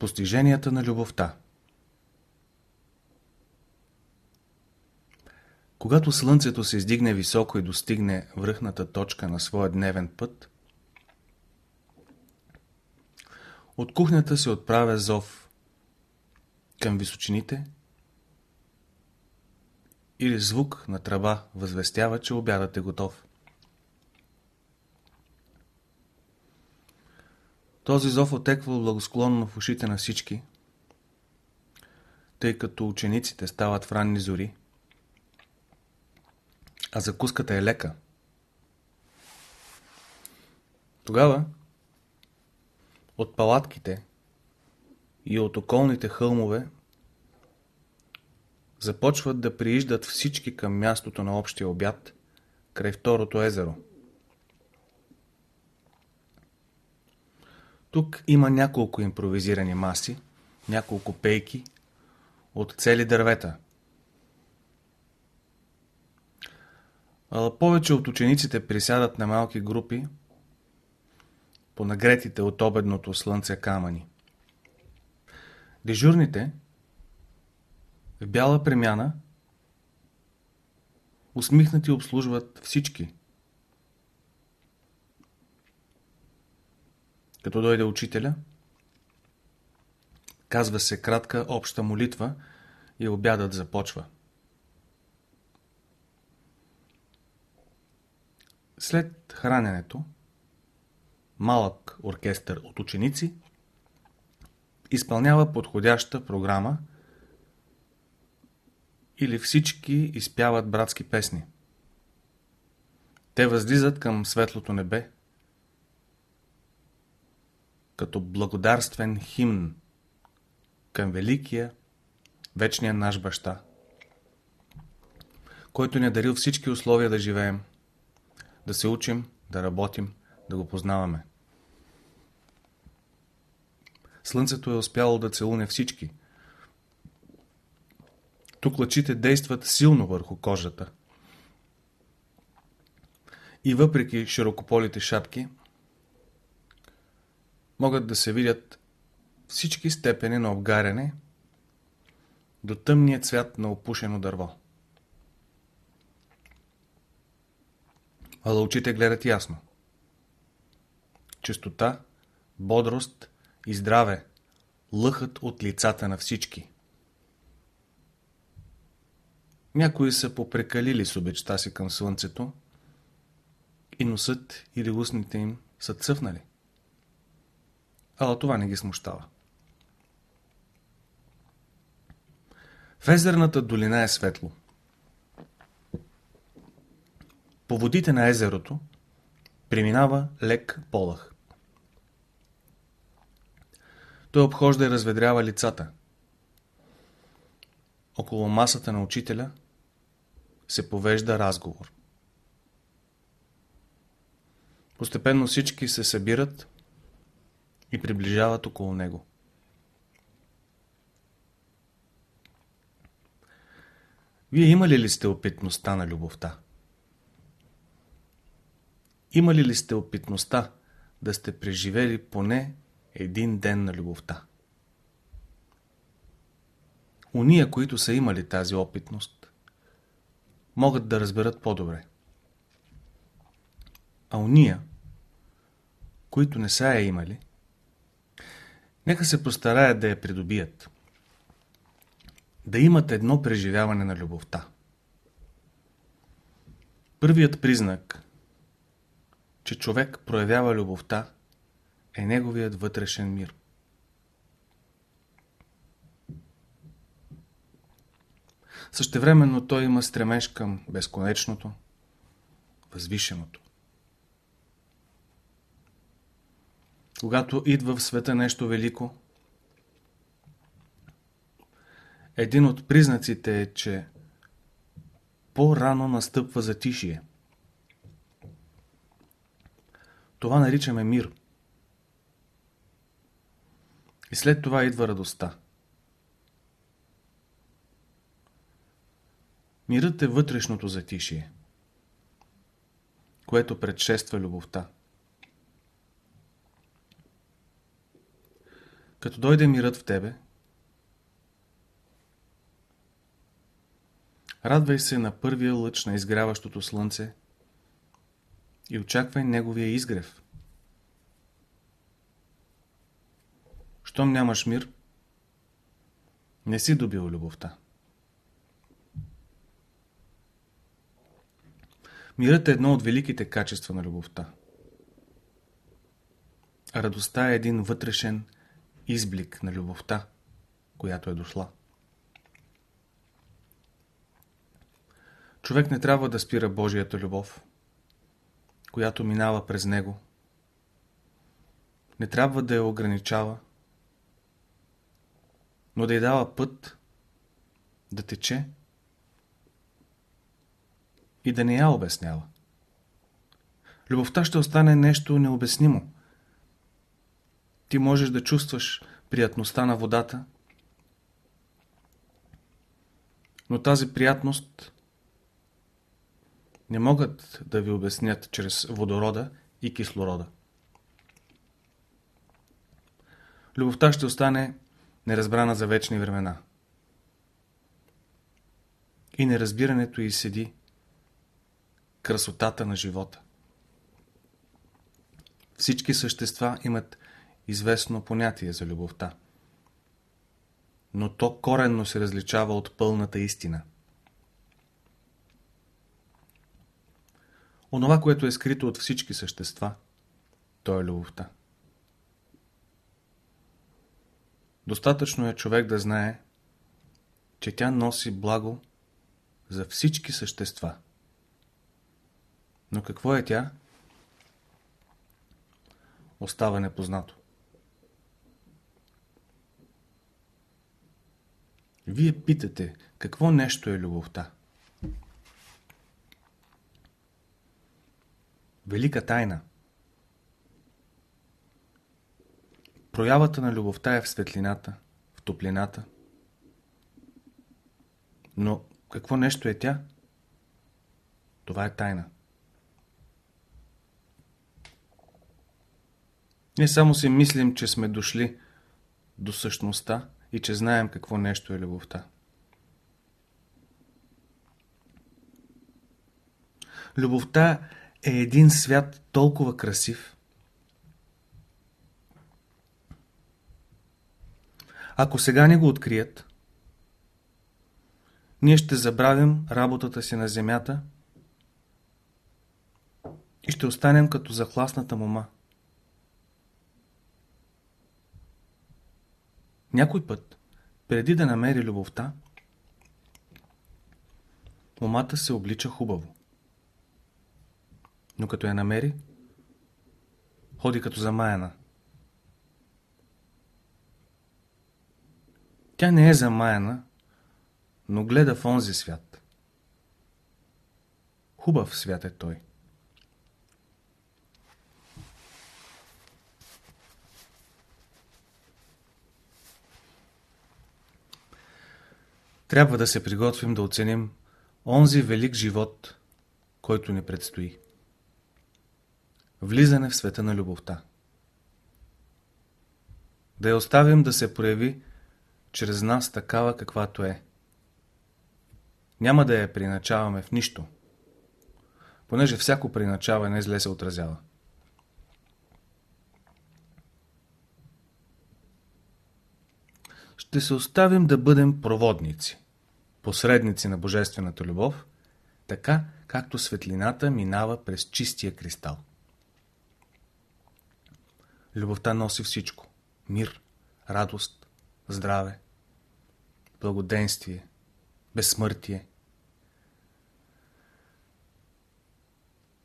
Постиженията на любовта Когато Слънцето се издигне високо и достигне връхната точка на своя дневен път, от кухнята се отправя зов към височините или звук на тръба възвестява, че обядът е готов. Този зов отеква благосклонно в ушите на всички, тъй като учениците стават в ранни зори, а закуската е лека. Тогава от палатките и от околните хълмове започват да прииждат всички към мястото на общия обяд, край второто езеро. Тук има няколко импровизирани маси, няколко пейки от цели дървета. Повече от учениците присядат на малки групи по нагретите от обедното слънце камъни. Дежурните в бяла премяна усмихнати обслужват всички. Като дойде учителя, казва се кратка обща молитва и обядът започва. След храненето, малък оркестър от ученици изпълнява подходяща програма или всички изпяват братски песни. Те възлизат към светлото небе като благодарствен химн към великия, вечния наш баща, който ни е дарил всички условия да живеем, да се учим, да работим, да го познаваме. Слънцето е успяло да целуне всички. Тук лъчите действат силно върху кожата. И въпреки широкополите шапки, могат да се видят всички степени на обгаряне до тъмния цвят на опушено дърво. А лъчите гледат ясно. Чистота, бодрост и здраве лъхат от лицата на всички. Някои са попрекалили с обичта си към слънцето и носът или устните им са цъфнали. Ала това не ги смущава. В долина е светло. По водите на езерото преминава лек полах. Той обхожда и разведрява лицата. Около масата на учителя се повежда разговор. Постепенно всички се събират и приближават около него. Вие имали ли сте опитността на любовта? Имали ли сте опитността да сте преживели поне един ден на любовта? Уния, които са имали тази опитност, могат да разберат по-добре. А уния, които не са я имали, Нека се постараят да я придобият. Да имат едно преживяване на любовта. Първият признак, че човек проявява любовта, е неговият вътрешен мир. Същевременно той има стремеж към безконечното, възвишеното. Когато идва в света нещо велико, един от признаците е, че по-рано настъпва затишие. Това наричаме мир. И след това идва радостта. Мирът е вътрешното затишие, което предшества любовта. Като дойде мирът в тебе, радвай се на първия лъч на изгряващото слънце и очаквай неговия изгрев. Щом нямаш мир, не си добил любовта. Мирът е едно от великите качества на любовта. Радостта е един вътрешен изблик на любовта, която е дошла. Човек не трябва да спира Божията любов, която минава през него. Не трябва да я ограничава, но да й дава път да тече и да не я обяснява. Любовта ще остане нещо необяснимо. Ти можеш да чувстваш приятността на водата, но тази приятност не могат да ви обяснят чрез водорода и кислорода. Любовта ще остане неразбрана за вечни времена. И неразбирането й седи красотата на живота. Всички същества имат известно понятие за любовта. Но то коренно се различава от пълната истина. Онова, което е скрито от всички същества, то е любовта. Достатъчно е човек да знае, че тя носи благо за всички същества. Но какво е тя? Остава непознато. Вие питате, какво нещо е любовта? Велика тайна. Проявата на любовта е в светлината, в топлината. Но какво нещо е тя? Това е тайна. Не само си мислим, че сме дошли до същността и че знаем какво нещо е любовта. Любовта е един свят толкова красив. Ако сега не го открият, ние ще забравим работата си на земята и ще останем като захласната мома. Някой път, преди да намери любовта, момата се облича хубаво. Но като я намери, ходи като замаяна. Тя не е замаяна, но гледа в онзи свят. Хубав свят е той. Трябва да се приготвим да оценим онзи велик живот, който ни предстои. Влизане в света на любовта. Да я оставим да се прояви чрез нас такава каквато е. Няма да я приначаваме в нищо, понеже всяко приначаване зле се отразява. Ще се оставим да бъдем проводници, посредници на Божествената любов, така както светлината минава през чистия кристал. Любовта носи всичко. Мир, радост, здраве, благоденствие, безсмъртие.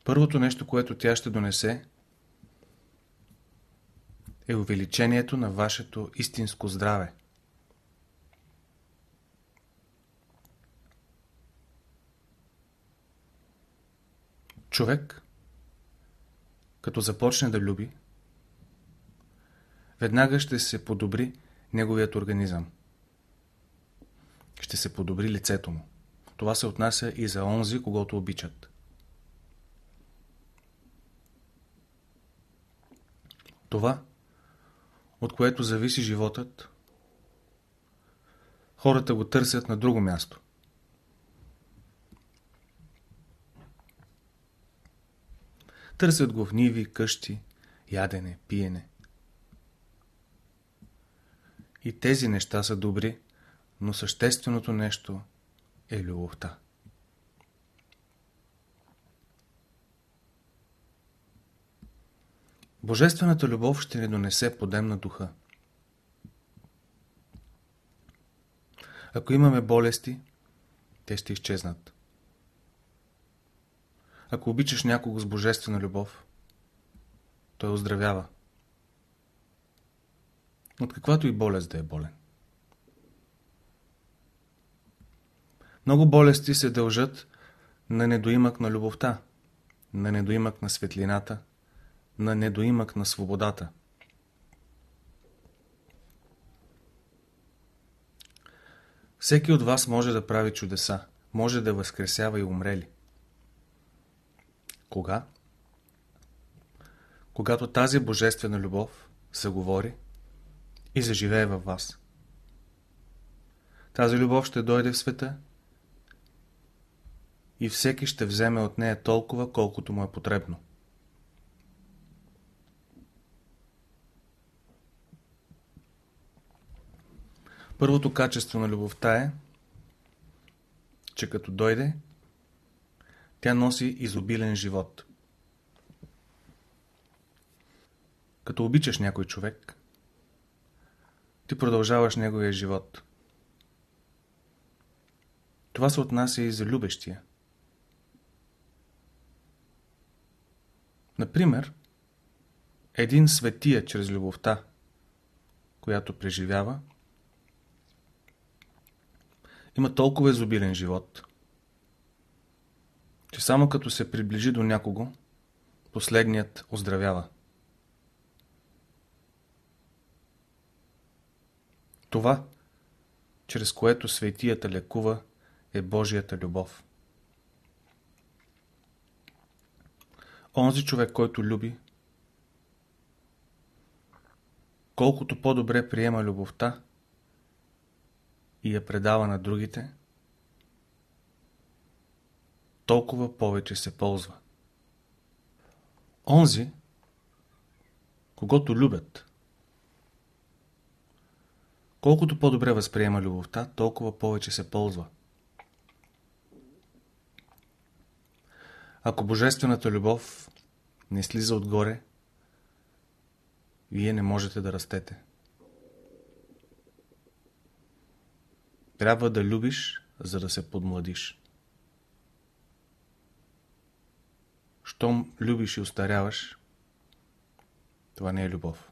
Първото нещо, което тя ще донесе, е увеличението на вашето истинско здраве. Човек, като започне да люби, веднага ще се подобри неговият организъм. Ще се подобри лицето му. Това се отнася и за онзи, когато обичат. Това, от което зависи животът, хората го търсят на друго място. Търсят го в ниви, къщи, ядене, пиене. И тези неща са добри, но същественото нещо е любовта. Божествената любов ще ни донесе подем на духа. Ако имаме болести, те ще изчезнат. Ако обичаш някого с божествена любов, той оздравява. От каквато и болест да е болен. Много болести се дължат на недоимък на любовта, на недоимък на светлината, на недоимък на свободата. Всеки от вас може да прави чудеса, може да възкресява и умрели. Кога? Когато тази божествена любов се говори и заживее във вас. Тази любов ще дойде в света и всеки ще вземе от нея толкова, колкото му е потребно. Първото качество на любовта е, че като дойде, тя носи изобилен живот. Като обичаш някой човек, ти продължаваш неговия живот. Това се отнася и за любещия. Например, един светия чрез любовта, която преживява, има толкова изобилен живот, че само като се приближи до някого, последният оздравява. Това, чрез което светията лекува, е Божията любов. Онзи човек, който люби, колкото по-добре приема любовта, и я предава на другите, толкова повече се ползва. Онзи, когато любят, колкото по-добре възприема любовта, толкова повече се ползва. Ако божествената любов не слиза отгоре, вие не можете да растете. Трябва да любиш, за да се подмладиш. Щом любиш и устаряваш, това не е любов.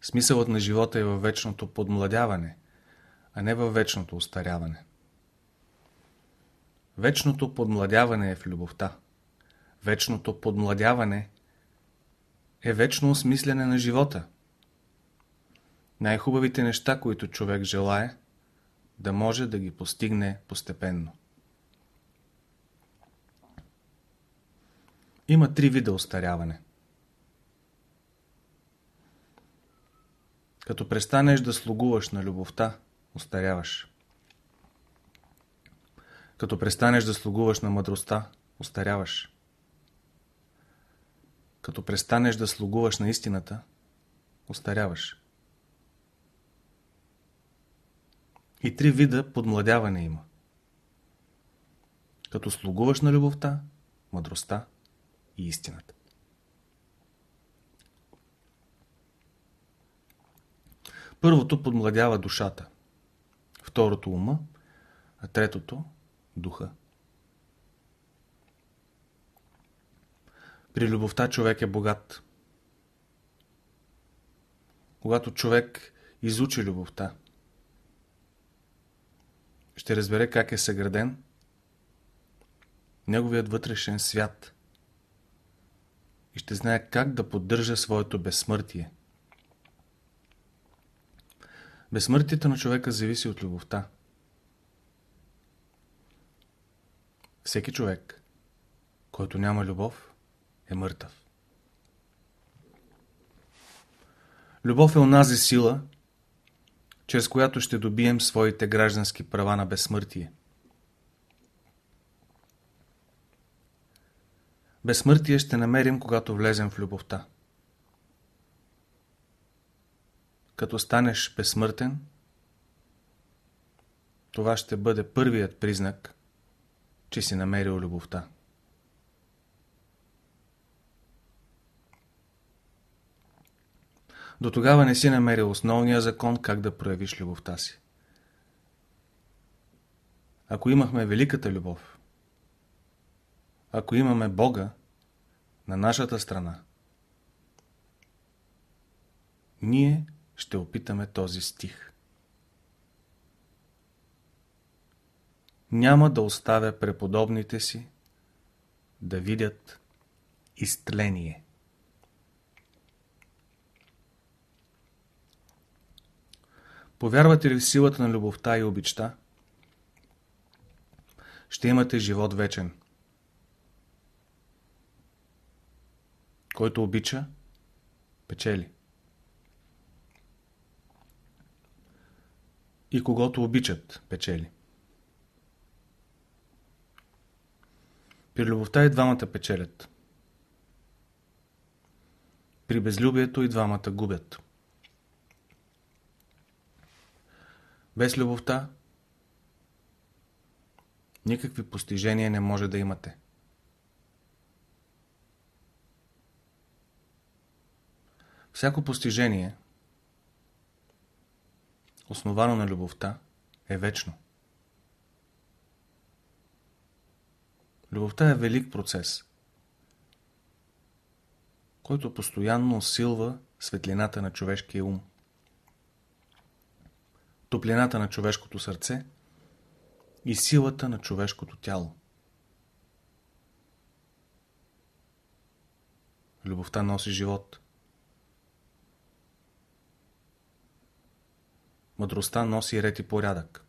Смисълът на живота е във вечното подмладяване, а не във вечното устаряване. Вечното подмладяване е в любовта. Вечното подмладяване е вечно осмислене на живота – най-хубавите неща, които човек желае, да може да ги постигне постепенно. Има три вида остаряване. Като престанеш да слугуваш на любовта, остаряваш. Като престанеш да слугуваш на мъдростта, остаряваш. Като престанеш да слугуваш на истината, остаряваш. И три вида подмладяване има. Като слугуваш на любовта, мъдростта и истината. Първото подмладява душата, второто ума, а третото духа. При любовта човек е богат. Когато човек изучи любовта, ще разбере как е съграден неговият вътрешен свят и ще знае как да поддържа своето безсмъртие. Безсмъртието на човека зависи от любовта. Всеки човек, който няма любов, е мъртъв. Любов е онази сила, чрез която ще добием своите граждански права на безсмъртие – Безсмъртие ще намерим, когато влезем в любовта. Като станеш безсмъртен, това ще бъде първият признак, че си намерил любовта. До тогава не си намерил основния закон как да проявиш любовта си. Ако имахме великата любов, ако имаме Бога на нашата страна, ние ще опитаме този стих. Няма да оставя преподобните си да видят изтление. Повярвате ли в силата на любовта и обичта? Ще имате живот вечен. Който обича, печели. И когато обичат, печели. При любовта и двамата печелят. При безлюбието и двамата губят. Без любовта никакви постижения не може да имате. Всяко постижение, основано на любовта, е вечно. Любовта е велик процес, който постоянно усилва светлината на човешкия ум топлината на човешкото сърце и силата на човешкото тяло. Любовта носи живот. Мъдростта носи ред и порядък,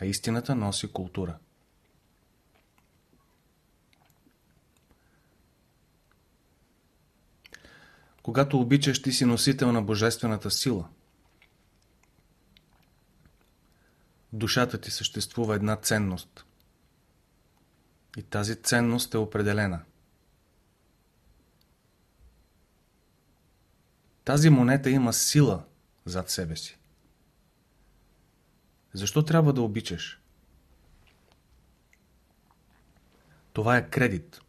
а истината носи култура. Когато обичаш, ти си носител на божествената сила – душата ти съществува една ценност. И тази ценност е определена. Тази монета има сила зад себе си. Защо трябва да обичаш? Това е кредит.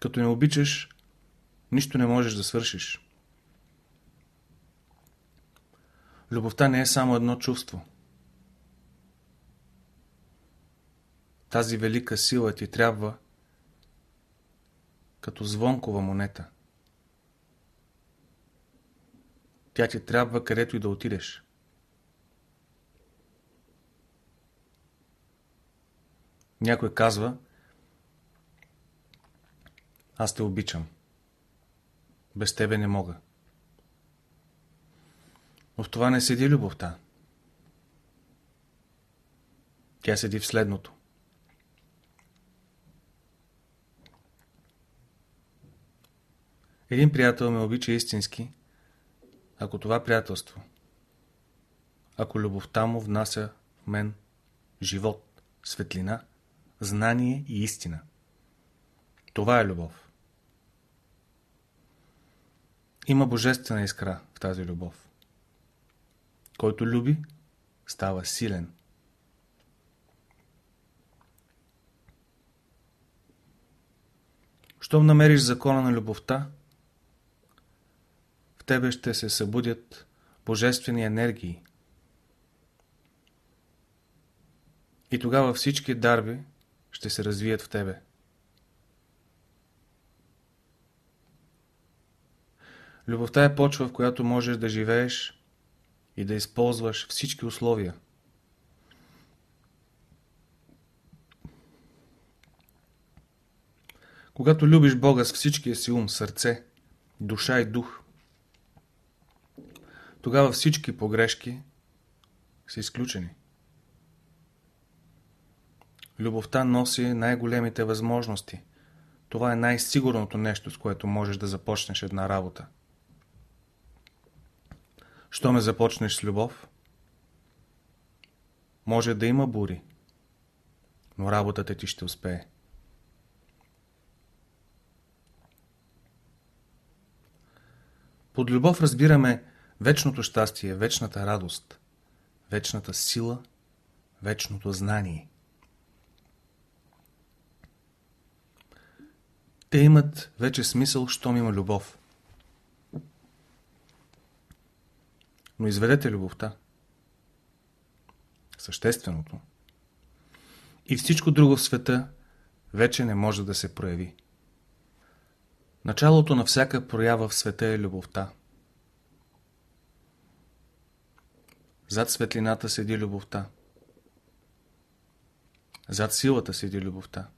Като не обичаш, нищо не можеш да свършиш. Любовта не е само едно чувство. Тази велика сила ти трябва като звонкова монета. Тя ти трябва където и да отидеш. Някой казва Аз те обичам. Без тебе не мога. Но в това не седи любовта. Тя седи в следното. Един приятел ме обича истински, ако това приятелство, ако любовта му внася в мен живот, светлина, знание и истина. Това е любов. Има божествена искра в тази любов. Който люби, става силен. Щом намериш закона на любовта, в тебе ще се събудят божествени енергии. И тогава всички дарби ще се развият в тебе. Любовта е почва, в която можеш да живееш и да използваш всички условия. Когато любиш Бога с всичкия си ум, сърце, душа и дух, тогава всички погрешки са изключени. Любовта носи най-големите възможности. Това е най-сигурното нещо, с което можеш да започнеш една работа. Що ме започнеш с любов? Може да има бури, но работата ти ще успее. Под любов разбираме вечното щастие, вечната радост, вечната сила, вечното знание. Те имат вече смисъл, щом има любов. Но изведете любовта. Същественото. И всичко друго в света вече не може да се прояви. Началото на всяка проява в света е любовта. Зад светлината седи любовта. Зад силата седи любовта.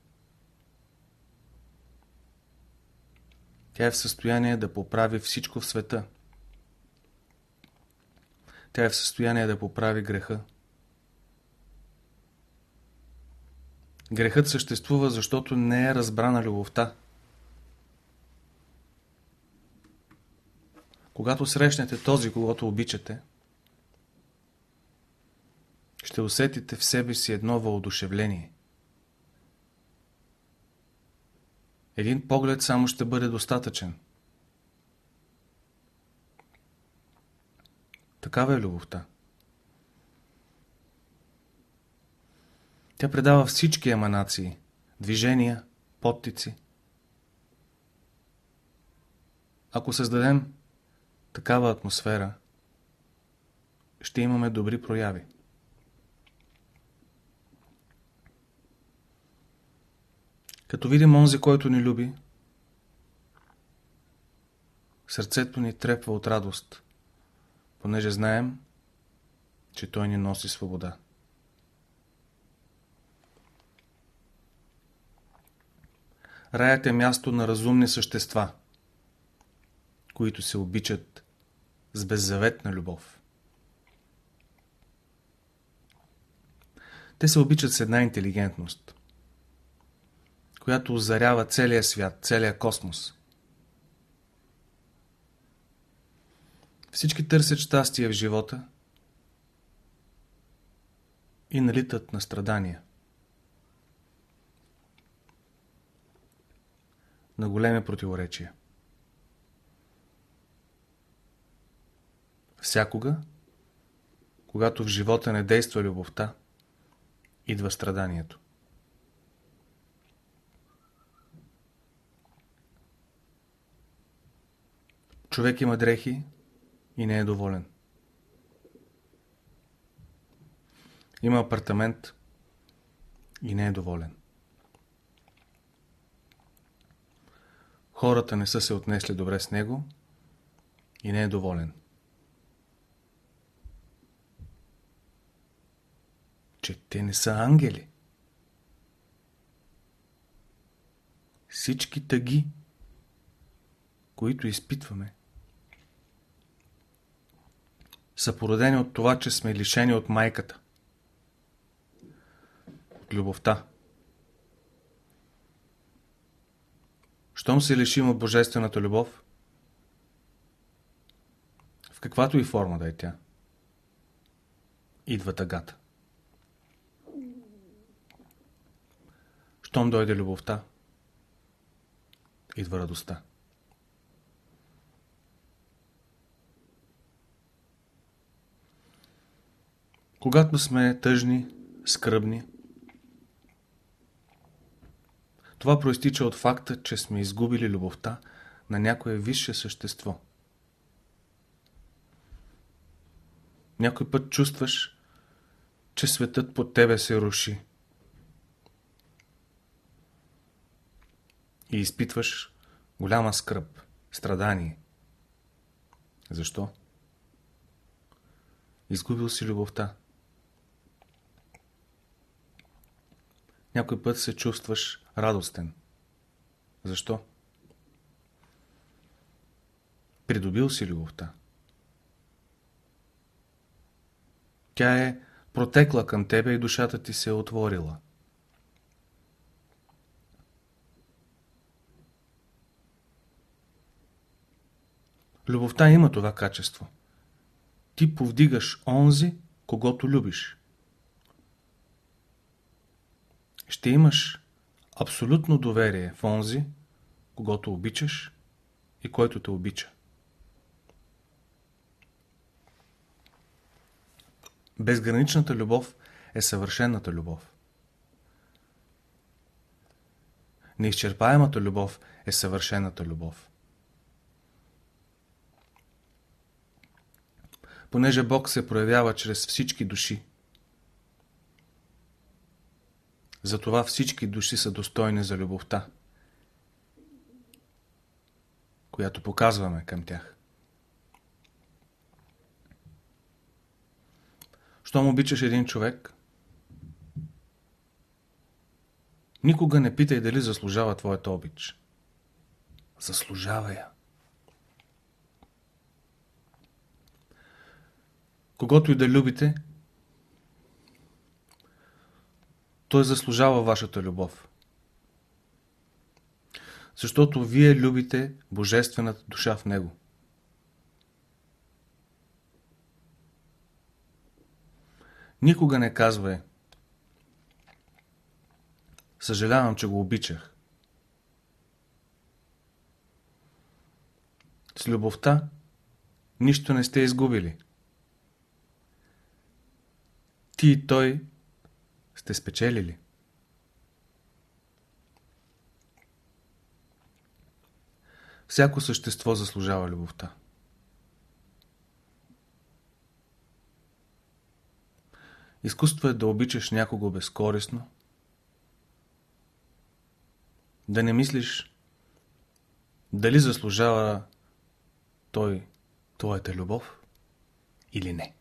Тя е в състояние да поправи всичко в света. Тя е в състояние да поправи греха. Грехът съществува, защото не е разбрана любовта. Когато срещнете този, когато обичате, ще усетите в себе си едно въодушевление. Един поглед само ще бъде достатъчен. Такава е любовта. Тя предава всички еманации, движения, подтици. Ако създадем такава атмосфера, ще имаме добри прояви. Като видим онзи, който ни люби, сърцето ни трепва от радост, понеже знаем, че той ни носи свобода. Раят е място на разумни същества, които се обичат с беззаветна любов. Те се обичат с една интелигентност, която озарява целия свят, целия космос. Всички търсят щастие в живота и налитат на страдания. На големи противоречия. Всякога, когато в живота не действа любовта, идва страданието. Човек има дрехи и не е доволен. Има апартамент и не е доволен. Хората не са се отнесли добре с него и не е доволен. Че те не са ангели. Всички тъги, които изпитваме, са породени от това, че сме лишени от майката. От любовта. Щом се лишим от божествената любов, в каквато и форма да е тя, идва тъгата. Щом дойде любовта, идва радостта. Когато сме тъжни, скръбни, това проистича от факта, че сме изгубили любовта на някое висше същество. Някой път чувстваш, че светът под тебе се руши. И изпитваш голяма скръп, страдание. Защо? Изгубил си любовта. някой път се чувстваш радостен. Защо? Придобил си любовта. Тя е протекла към тебе и душата ти се е отворила. Любовта има това качество. Ти повдигаш онзи, когато любиш. Ще имаш абсолютно доверие в онзи, когато обичаш и който те обича. Безграничната любов е съвършената любов. Неизчерпаемата любов е съвършената любов. Понеже Бог се проявява чрез всички души, затова всички души са достойни за любовта, която показваме към тях. Щом обичаш един човек, никога не питай дали заслужава твоята обич. Заслужава я. Когато и да любите, той заслужава вашата любов. Защото вие любите Божествената душа в него. Никога не казвай Съжалявам, че го обичах. С любовта нищо не сте изгубили. Ти и той сте спечелили. Всяко същество заслужава любовта. Изкуство е да обичаш някого безкорисно, да не мислиш дали заслужава той твоята любов или не.